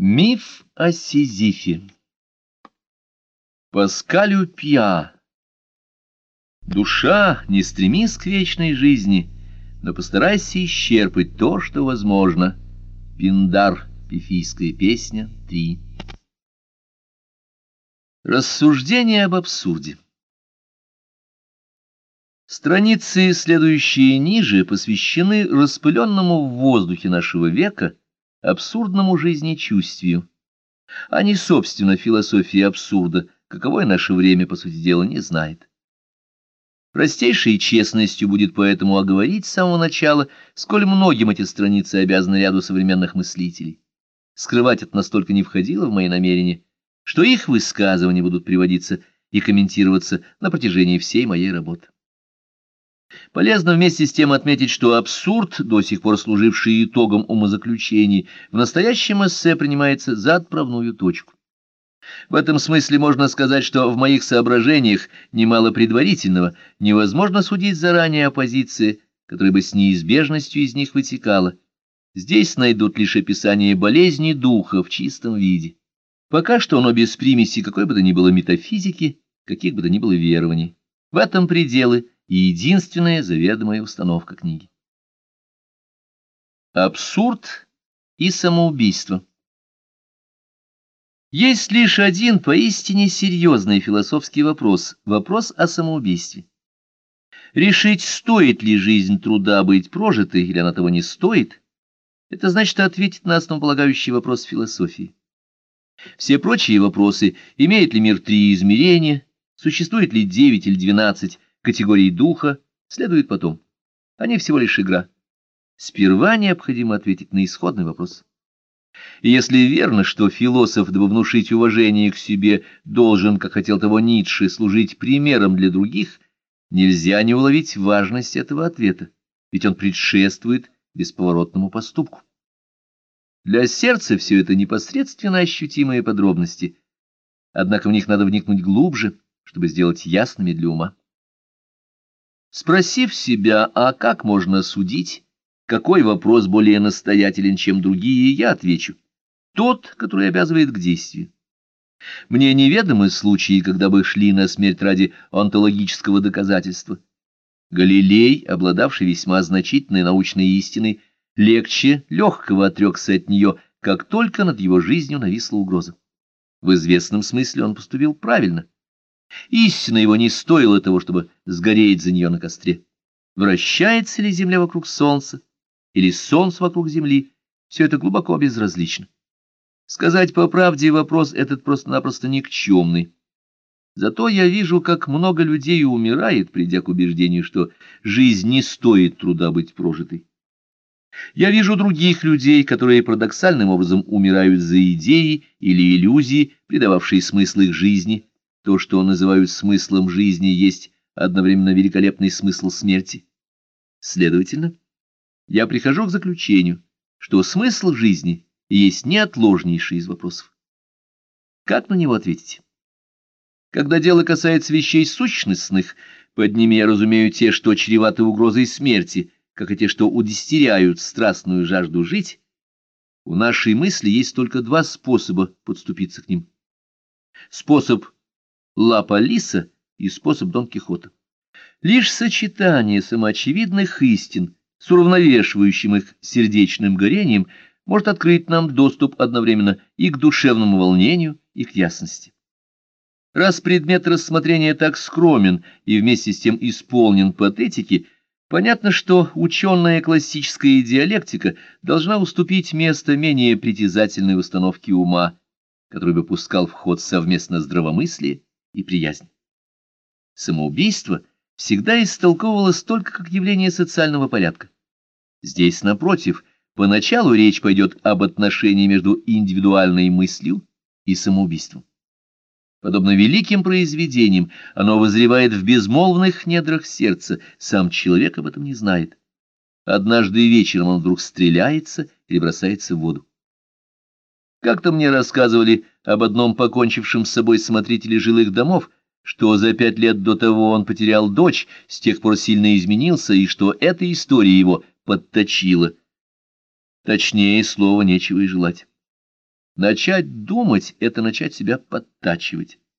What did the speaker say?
Миф о Сизифе. Паскалю Пья Душа, не стремись к вечной жизни, но постарайся исчерпать то, что возможно. Пиндар, пифийская песня, 3 Рассуждение об абсурде. Страницы, следующие ниже, посвящены распыленному в воздухе нашего века абсурдному жизнечувствию, а не, собственно, философии абсурда, каковое наше время, по сути дела, не знает. Простейшей честностью будет поэтому оговорить с самого начала, сколь многим эти страницы обязаны ряду современных мыслителей. Скрывать это настолько не входило в мои намерения, что их высказывания будут приводиться и комментироваться на протяжении всей моей работы. Полезно вместе с тем отметить, что абсурд, до сих пор служивший итогом умозаключений, в настоящем эссе принимается за отправную точку. В этом смысле можно сказать, что в моих соображениях немало предварительного, невозможно судить заранее о позиции, которая бы с неизбежностью из них вытекала. Здесь найдут лишь описание болезни духа в чистом виде. Пока что оно без примеси какой бы то ни было метафизики, каких бы то ни было верований. В этом пределы – и единственная заведомая установка книги. Абсурд и самоубийство Есть лишь один поистине серьезный философский вопрос – вопрос о самоубийстве. Решить, стоит ли жизнь труда быть прожитой, или она того не стоит, это значит ответить на основополагающий вопрос философии. Все прочие вопросы – имеет ли мир три измерения, существует ли девять или двенадцать категории духа следует потом. Они всего лишь игра. Сперва необходимо ответить на исходный вопрос. И если верно, что философ, дабы внушить уважение к себе, должен, как хотел того Ницше, служить примером для других, нельзя не уловить важность этого ответа, ведь он предшествует бесповоротному поступку. Для сердца все это непосредственно ощутимые подробности, однако в них надо вникнуть глубже, чтобы сделать ясными для ума. Спросив себя, а как можно судить, какой вопрос более настоятелен, чем другие, я отвечу. Тот, который обязывает к действию. Мне неведомы случаи, когда бы шли на смерть ради онтологического доказательства. Галилей, обладавший весьма значительной научной истиной, легче легкого отрекся от нее, как только над его жизнью нависла угроза. В известном смысле он поступил правильно. Истина его не стоила того, чтобы сгореть за нее на костре. Вращается ли Земля вокруг Солнца, или Солнце вокруг Земли, все это глубоко безразлично. Сказать по правде вопрос этот просто-напросто никчемный. Зато я вижу, как много людей умирает, придя к убеждению, что жизнь не стоит труда быть прожитой. Я вижу других людей, которые парадоксальным образом умирают за идеи или иллюзии, придававшие смысл их жизни, то, что называют смыслом жизни, есть одновременно великолепный смысл смерти. Следовательно, я прихожу к заключению, что смысл жизни есть неотложнейший из вопросов. Как на него ответить? Когда дело касается вещей сущностных, под ними я разумею те, что чреваты угрозой смерти, как и те, что удестеряют страстную жажду жить, у нашей мысли есть только два способа подступиться к ним. Способ Лапа Лиса и способ Дон Кихота. Лишь сочетание самоочевидных истин с уравновешивающим их сердечным горением может открыть нам доступ одновременно и к душевному волнению, и к ясности. Раз предмет рассмотрения так скромен и вместе с тем исполнен патетики, понятно, что ученая классическая диалектика должна уступить место менее притязательной установке ума, который бы пускал в ход совместно здравомыслие и приязнь. Самоубийство всегда истолковывалось только как явление социального порядка. Здесь, напротив, поначалу речь пойдет об отношении между индивидуальной мыслью и самоубийством. Подобно великим произведениям, оно возревает в безмолвных недрах сердца, сам человек об этом не знает. Однажды вечером он вдруг стреляется или бросается в воду. Как-то мне рассказывали об одном покончившем с собой смотрителе жилых домов, что за пять лет до того он потерял дочь, с тех пор сильно изменился, и что эта история его подточила. Точнее, слова нечего и желать. Начать думать — это начать себя подтачивать.